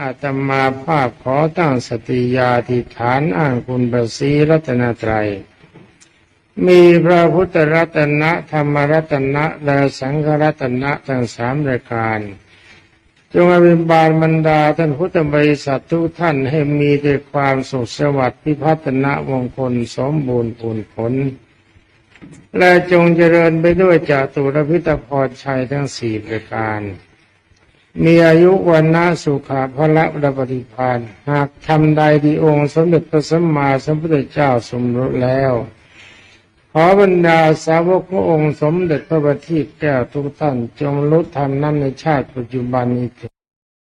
อาตมาภาพขอตั้งสติญาธิฐานอ้างคุณประสีรัตนตรัย มีพระพุทธรัตนะธรรมรัตนะและสังฆรัตนะทั้งสามรายการจงอภิบาลบรรดาท่านพุทธบริษัททุกท่านให้มีแต่ความสุขสวัสดิ์พิพัฒนะมงคลสมบูรณ์ผลผล และจงเจริญไปด้วยจาตุรพิตรพรชัยทั้งสี่ประการ มีอายุวันนาสุขาพละระปฏิพานหากทำใดที่องค์สมเด็จพระสัมมาสัมพุทธเจ้าสมรู้แล้ว ขอบรรดาสาวกพระองค์สมเด็จพระบัณฑิตแก้วทุกท่านจงรู้ธรรมนั้นในชาติปัจจุบันนี้เถิด